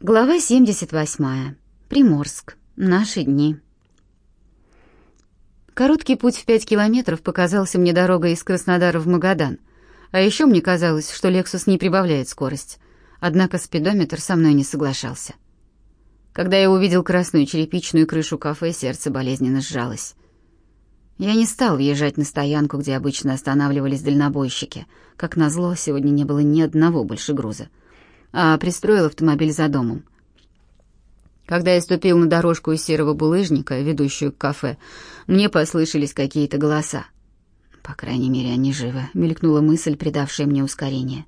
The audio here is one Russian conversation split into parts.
Глава 78. Приморск. Наши дни. Короткий путь в пять километров показался мне дорогой из Краснодара в Магадан. А еще мне казалось, что «Лексус» не прибавляет скорость. Однако спидометр со мной не соглашался. Когда я увидел красную черепичную крышу кафе, сердце болезненно сжалось. Я не стал въезжать на стоянку, где обычно останавливались дальнобойщики. Как назло, сегодня не было ни одного больше груза а пристроил автомобиль за домом. Когда я ступил на дорожку из серого булыжника, ведущую к кафе, мне послышались какие-то голоса. По крайней мере, они живы, мелькнула мысль, придавшая мне ускорение.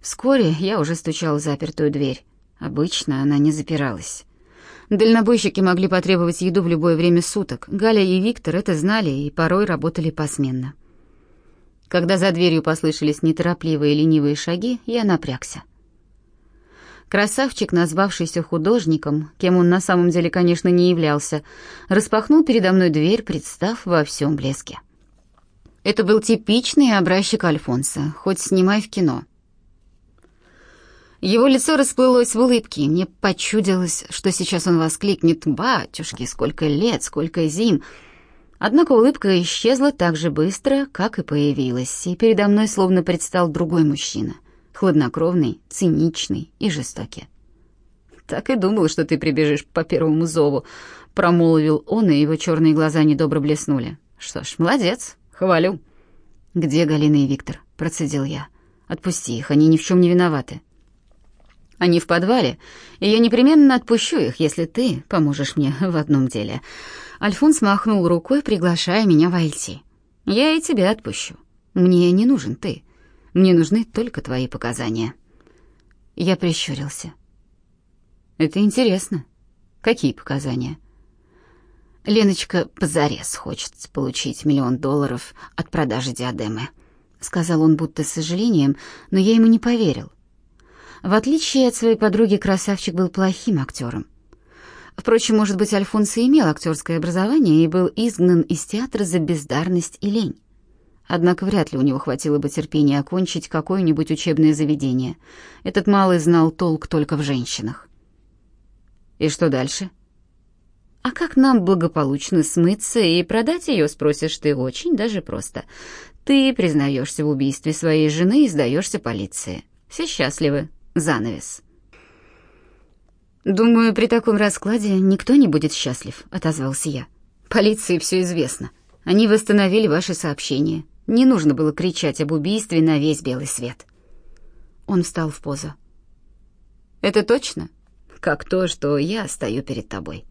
Вскоре я уже стучал в запертую дверь. Обычно она не запиралась. Дальнобойщики могли потребовать еду в любое время суток. Галя и Виктор это знали и порой работали посменно. Когда за дверью послышались неторопливые ленивые шаги, я напрягся. Красавчик, назвавшийся художником, кем он на самом деле, конечно, не являлся, распахнул передо мной дверь, представ во всем блеске. Это был типичный образчик Альфонса, хоть снимай в кино. Его лицо расплылось в улыбке, и мне почудилось, что сейчас он воскликнет «Батюшки, сколько лет, сколько зим!» Однако улыбка исчезла так же быстро, как и появилась, и передо мной словно предстал другой мужчина — хладнокровный, циничный и жестокий. «Так и думал, что ты прибежишь по первому зову», — промолвил он, и его черные глаза недобро блеснули. «Что ж, молодец, хвалю». «Где Галина и Виктор?» — процедил я. «Отпусти их, они ни в чем не виноваты». «Они в подвале, и я непременно отпущу их, если ты поможешь мне в одном деле». Альфонс махнул рукой, приглашая меня войти. «Я и тебя отпущу. Мне не нужен ты. Мне нужны только твои показания». Я прищурился. «Это интересно. Какие показания?» «Леночка позарез хочет получить миллион долларов от продажи диадемы», — сказал он будто с сожалением, но я ему не поверил. В отличие от своей подруги, красавчик был плохим актером. Впрочем, может быть, Альфонс и имел актерское образование и был изгнан из театра за бездарность и лень. Однако вряд ли у него хватило бы терпения окончить какое-нибудь учебное заведение. Этот малый знал толк только в женщинах. И что дальше? А как нам благополучно смыться и продать ее, спросишь ты очень даже просто. Ты признаешься в убийстве своей жены и сдаешься полиции. Все счастливы. Занавес. Думаю, при таком раскладе никто не будет счастлив, отозвался я. Полиции все известно. Они восстановили ваши сообщения. Не нужно было кричать об убийстве на весь белый свет. Он встал в позу. Это точно? Как то, что я стою перед тобой.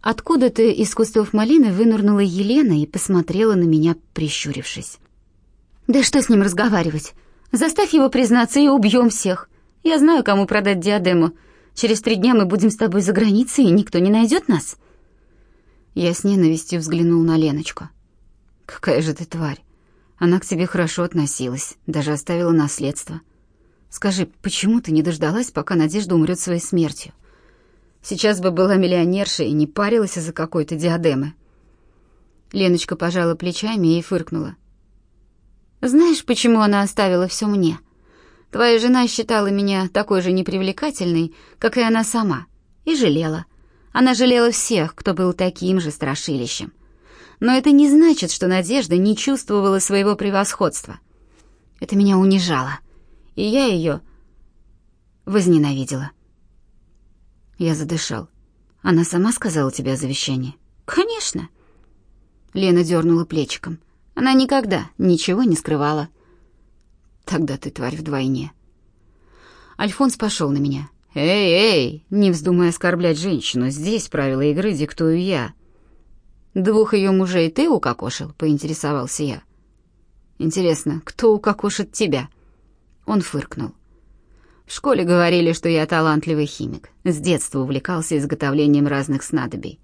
Откуда-то из кустов малины вынырнула Елена и посмотрела на меня, прищурившись. Да что с ним разговаривать? Заставь его признаться и убьем всех. Я знаю, кому продать диадему. Через три дня мы будем с тобой за границей, и никто не найдет нас. Я с ненавистью взглянул на Леночку. Какая же ты тварь. Она к тебе хорошо относилась, даже оставила наследство. Скажи, почему ты не дождалась, пока Надежда умрет своей смертью? Сейчас бы была миллионершей и не парилась из-за какой-то диадемы. Леночка пожала плечами и фыркнула. Знаешь, почему она оставила все мне? Твоя жена считала меня такой же непривлекательной, как и она сама, и жалела. Она жалела всех, кто был таким же страшилищем но это не значит, что Надежда не чувствовала своего превосходства. Это меня унижало, и я ее возненавидела. Я задышал. Она сама сказала тебе о завещании? Конечно. Лена дернула плечиком. Она никогда ничего не скрывала. Тогда ты тварь вдвойне. Альфонс пошел на меня. Эй, эй, не вздумай оскорблять женщину. Здесь правила игры диктую я. «Двух ее мужей ты укокошил?» — поинтересовался я. «Интересно, кто укокошит тебя?» Он фыркнул. В школе говорили, что я талантливый химик. С детства увлекался изготовлением разных снадобий.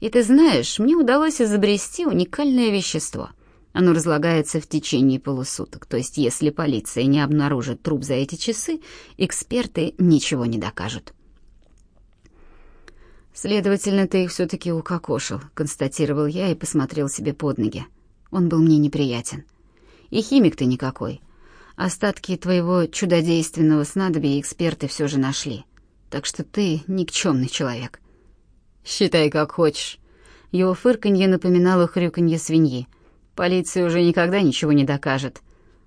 И ты знаешь, мне удалось изобрести уникальное вещество. Оно разлагается в течение полусуток, то есть если полиция не обнаружит труп за эти часы, эксперты ничего не докажут. «Следовательно, ты их все-таки укокошил», — констатировал я и посмотрел себе под ноги. Он был мне неприятен. И химик ты никакой. Остатки твоего чудодейственного снадобья эксперты все же нашли. Так что ты никчемный человек. Считай, как хочешь. Его фырканье напоминало хрюканье свиньи. Полиция уже никогда ничего не докажет.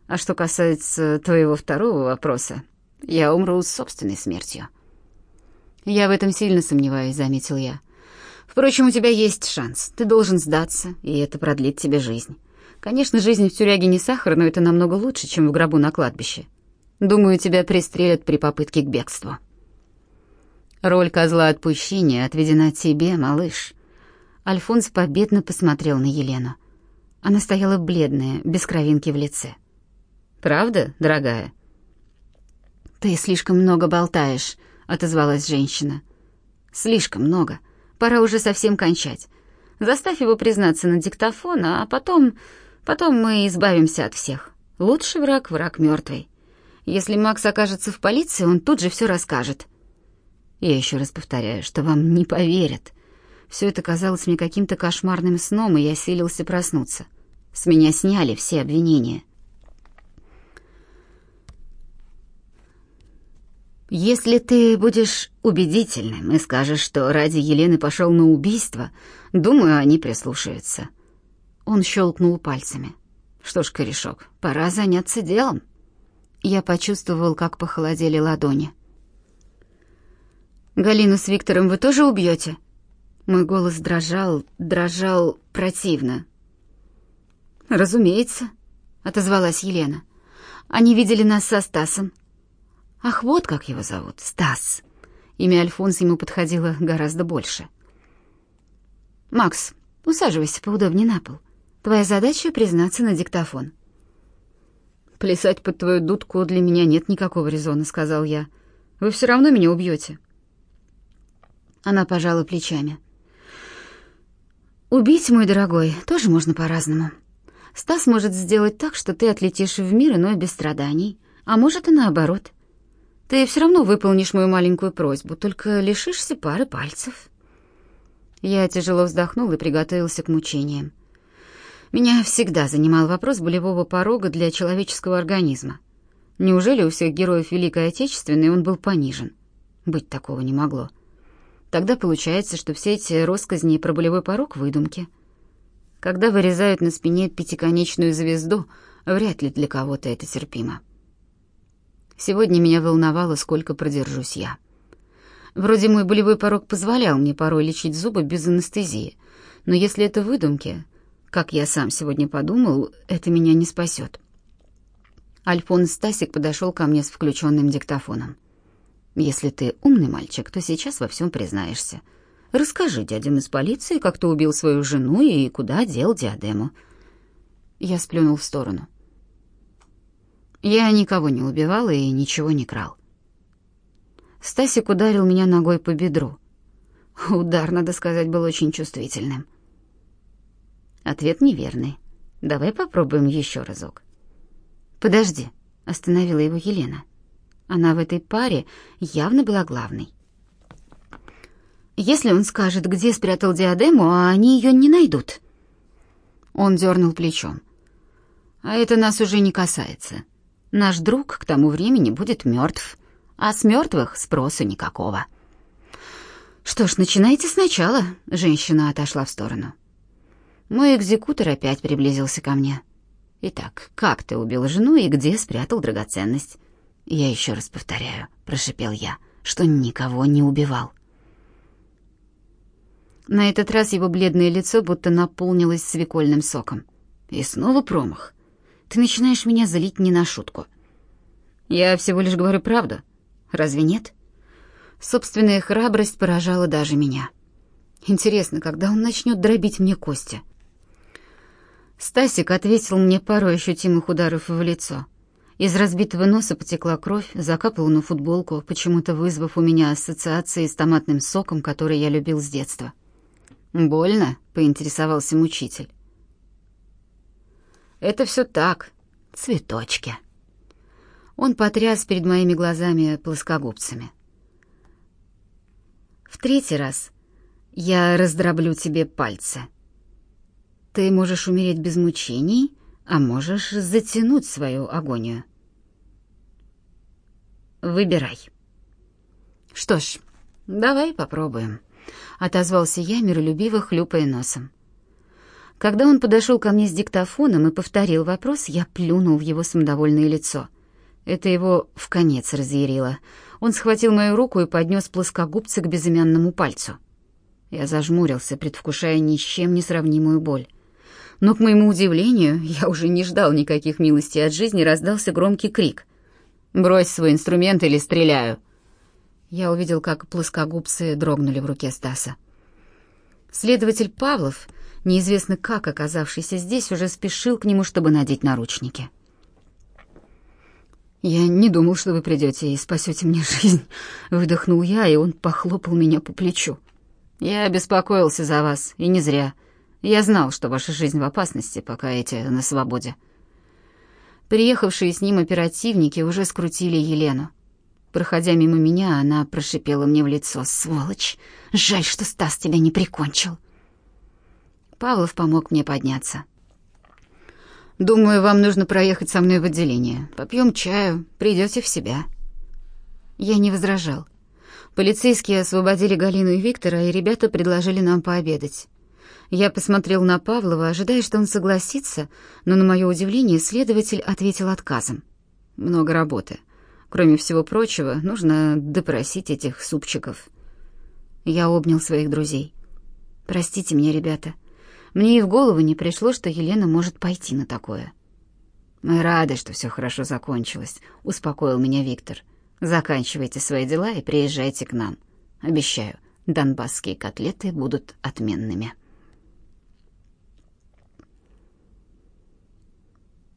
А что касается твоего второго вопроса, я умру собственной смертью. Я в этом сильно сомневаюсь, заметил я. Впрочем, у тебя есть шанс. Ты должен сдаться, и это продлит тебе жизнь. Конечно, жизнь в тюряге не сахар, но это намного лучше, чем в гробу на кладбище. Думаю, тебя пристрелят при попытке к бегству. Роль козла отпущения отведена тебе, малыш. Альфонс победно посмотрел на Елену. Она стояла бледная, без кровинки в лице. Правда, дорогая? Ты слишком много болтаешь, отозвалась женщина. Слишком много. Пора уже совсем кончать. Заставь его признаться на диктофон, а потом Потом мы избавимся от всех. Лучший враг — враг мертвый. Если Макс окажется в полиции, он тут же все расскажет. Я еще раз повторяю, что вам не поверят. Все это казалось мне каким-то кошмарным сном, и я силился проснуться. С меня сняли все обвинения. Если ты будешь убедительным и скажешь, что ради Елены пошел на убийство, думаю, они прислушаются. Он щелкнул пальцами. Что ж, корешок, пора заняться делом. Я почувствовал, как похолодели ладони. Галину с Виктором вы тоже убьете? Мой голос дрожал, дрожал противно. Разумеется, отозвалась Елена. Они видели нас со Стасом. Ах, вот как его зовут, Стас. Имя Альфонс ему подходило гораздо больше. Макс, усаживайся поудобнее на пол. Твоя задача — признаться на диктофон». «Плясать под твою дудку для меня нет никакого резона», — сказал я. «Вы все равно меня убьете». Она пожала плечами. «Убить, мой дорогой, тоже можно по-разному. Стас может сделать так, что ты отлетишь в мир иной без страданий, а может и наоборот. Ты все равно выполнишь мою маленькую просьбу, только лишишься пары пальцев». Я тяжело вздохнул и приготовился к мучениям. Меня всегда занимал вопрос болевого порога для человеческого организма. Неужели у всех героев Великой Отечественной он был понижен? Быть такого не могло. Тогда получается, что все эти россказни про болевой порог — выдумки. Когда вырезают на спине пятиконечную звезду, вряд ли для кого-то это терпимо. Сегодня меня волновало, сколько продержусь я. Вроде мой болевой порог позволял мне порой лечить зубы без анестезии, но если это выдумки, как я сам сегодня подумал, это меня не спасет. Альфонс Стасик подошел ко мне с включенным диктофоном. «Если ты умный мальчик, то сейчас во всем признаешься. Расскажи дядям из полиции, как ты убил свою жену и куда дел диадему». Я сплюнул в сторону. Я никого не убивал и ничего не крал. Стасик ударил меня ногой по бедру. Удар, надо сказать, был очень чувствительным. Ответ неверный. Давай попробуем еще разок. Подожди, остановила его Елена. Она в этой паре явно была главной. Если он скажет, где спрятал диадему, а они ее не найдут. Он дернул плечом. А это нас уже не касается. Наш друг к тому времени будет мертв, а с мертвых спроса никакого. Что ж, начинайте сначала. Женщина отошла в сторону. Мой экзекутор опять приблизился ко мне. «Итак, как ты убил жену и где спрятал драгоценность?» «Я еще раз повторяю», — прошипел я, — «что никого не убивал». На этот раз его бледное лицо будто наполнилось свекольным соком. И снова промах. Ты начинаешь меня залить не на шутку. Я всего лишь говорю правду. Разве нет? Собственная храбрость поражала даже меня. Интересно, когда он начнет дробить мне кости? Стасик ответил мне пару ощутимых ударов в лицо. Из разбитого носа потекла кровь, закапала на футболку, почему-то вызвав у меня ассоциации с томатным соком, который я любил с детства. «Больно?» — поинтересовался мучитель. «Это все так, цветочки». Он потряс перед моими глазами плоскогубцами. «В третий раз я раздроблю тебе пальцы». Ты можешь умереть без мучений, а можешь затянуть свою агонию. Выбирай». «Что ж, давай попробуем», — отозвался я, миролюбиво хлюпая носом. Когда он подошел ко мне с диктофоном и повторил вопрос, я плюнул в его самодовольное лицо. Это его в конец разъярило. Он схватил мою руку и поднес плоскогубцы к безымянному пальцу. Я зажмурился, предвкушая ни с чем не сравнимую боль. Но, к моему удивлению, я уже не ждал никаких милостей от жизни, раздался громкий крик. «Брось свой инструмент или стреляю!» Я увидел, как плоскогубцы дрогнули в руке Стаса. Следователь Павлов неизвестно как оказавшийся здесь, уже спешил к нему, чтобы надеть наручники. «Я не думал, что вы придете и спасете мне жизнь», — выдохнул я, и он похлопал меня по плечу. «Я беспокоился за вас, и не зря. Я знал, что ваша жизнь в опасности, пока эти на свободе». Приехавшие с ним оперативники уже скрутили Елену. Проходя мимо меня, она прошипела мне в лицо. «Сволочь! Жаль, что Стас тебя не прикончил!» Павлов помог мне подняться. «Думаю, вам нужно проехать со мной в отделение. Попьем чаю, придете в себя». Я не возражал. Полицейские освободили Галину и Виктора, и ребята предложили нам пообедать. Я посмотрел на Павлова, ожидая, что он согласится, но, на мое удивление, следователь ответил отказом. «Много работы. Кроме всего прочего, нужно допросить этих супчиков». Я обнял своих друзей. «Простите меня, ребята. Мне и в голову не пришло, что Елена может пойти на такое. «Мы рады, что все хорошо закончилось», — успокоил меня Виктор. «Заканчивайте свои дела и приезжайте к нам. Обещаю, донбасские котлеты будут отменными».